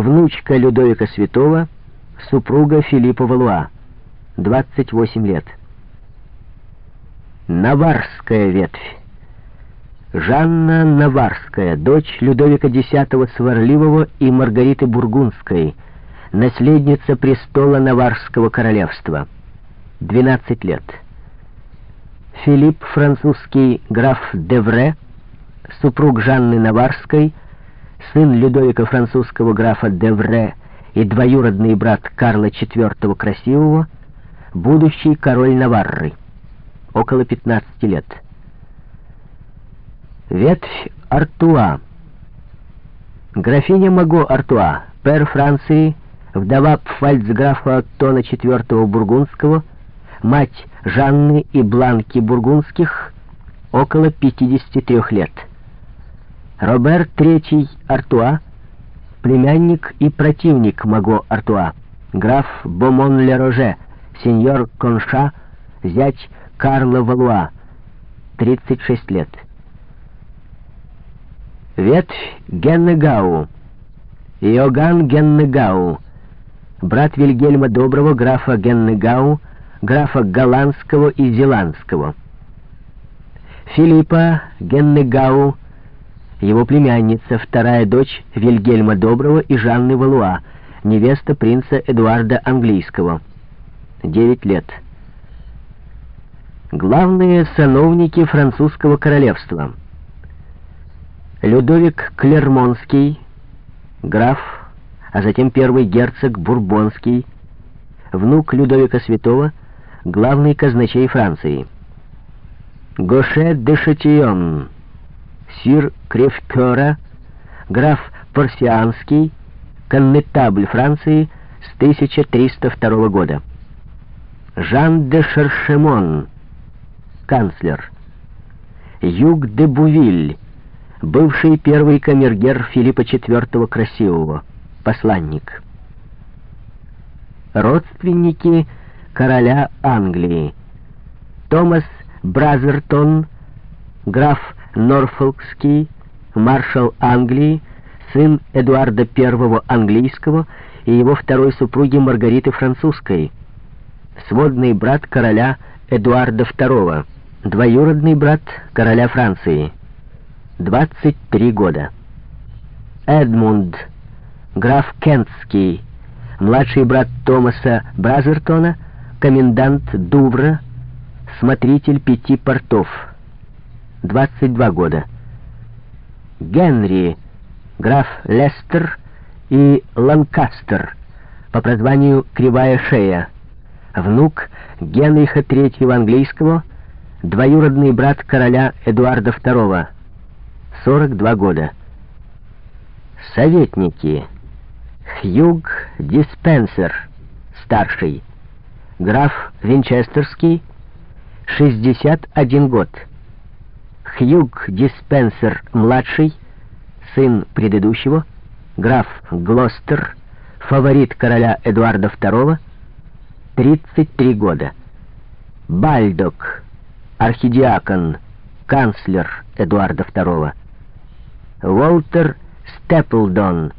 внучка Людовика Святого, супруга Филиппа Валуа, 28 лет. Наварская ветвь. Жанна Наварская, дочь Людовика X Сварливого и Маргариты Бургундской, наследница престола Наварского королевства, 12 лет. Филипп, французский граф Девре, супруг Жанны Наварской, сын Людовика французского графа Девре и двоюродный брат Карла IV Красивого, будущий король Наварры, около 15 лет. Ветвь Артуа. Графиня Маго Артуа, пэр Франции, вдова пфальцграфа Тона IV Бургундского, мать Жанны и Бланки Бургундских, около 53 лет. Робер III Артуа, племянник и противник Маго Артуа, граф Бомон-Ле-Роже, сеньор Конша, зять Карла Валуа, 36 лет. Ветвь Геннегау. Иоганн Геннегау. Брат Вильгельма Доброго, графа Геннегау, графа Голландского и Зеландского. Филиппа Геннегау, его племянница, вторая дочь Вильгельма Доброго и Жанны Валуа, невеста принца Эдуарда Английского. 9 лет. Главные сановники французского королевства — Людовик Клермонский, граф, а затем первый герцог Бурбонский, внук Людовика Святого, главный казначей Франции. Гоше де Шатион, сир Кревкера, граф Парсианский, коннетабль Франции с 1302 года. Жан де Шершемон, канцлер. Юг де Бувиль, бывший первый камергер Филиппа IV Красивого, посланник. Родственники короля Англии. Томас Бразертон, граф Норфолкский, маршал Англии, сын Эдуарда I английского и его второй супруги Маргариты Французской, сводный брат короля Эдуарда II, двоюродный брат короля Франции. 23 года. Эдмунд, граф Кентский, младший брат Томаса Бразертона, комендант Дувра, смотритель пяти портов. 22 года. Генри, граф Лестер и Ланкастер, по прозванию Кривая Шея, внук Генриха III английского, двоюродный брат короля Эдуарда II, 42 года. Советники. Хьюг Диспенсер, старший. Граф Винчестерский, 61 год. Хьюг Диспенсер, младший, сын предыдущего, граф Глостер, фаворит короля Эдуарда II, 33 года. Бальдок, архидиакон, канцлер Эдуарда II. Уолтер Степлдон,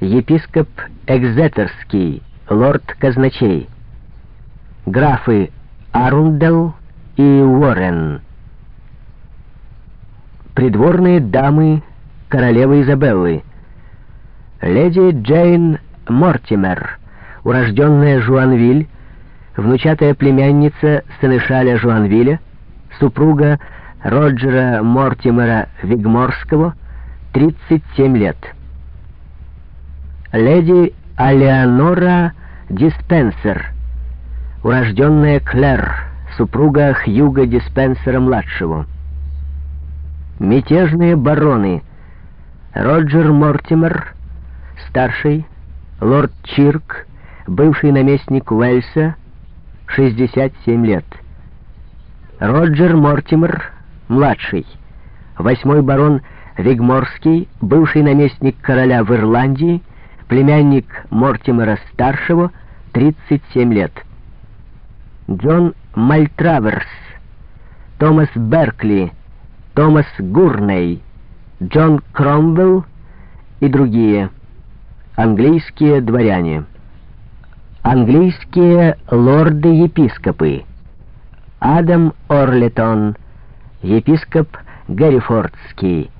епископ Экзетерский, лорд-казначей, графы Арундел и Уоррен, придворные дамы королевы Изабеллы, леди Джейн Мортимер, урожденная Жуанвиль, внучатая племянница Сенешаля Жуанвиля, супруга Роджера Мортимера Вигморского, 37 лет. Леди Алеонора Диспенсер, урожденная Клэр, супруга Хьюга Диспенсера-младшего. Мятежные бароны Роджер Мортимер, старший, лорд Чирк, бывший наместник Уэльса, 67 лет. Роджер Мортимер, младший, восьмой барон Вигморский, бывший наместник короля в Ирландии, племянник Мортимера-старшего, 37 лет. Джон Мальтраверс, Томас Беркли, Томас Гурней, Джон Кромвелл и другие. Английские дворяне. Английские лорды-епископы. Адам Орлетон, епископ Гаррифордский.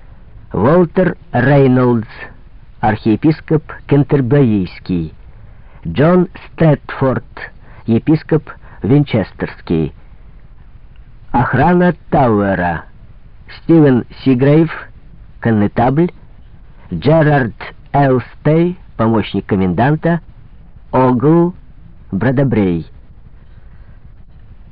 Уолтер Рейнольдс, архиепископ Кентерберийский. Джон Стрэдфорд, епископ Винчестерский. Охрана Тауэра. Стивен Сигрейв, коннетабль. Джерард Элстей, помощник коменданта. Огл Бродобрей.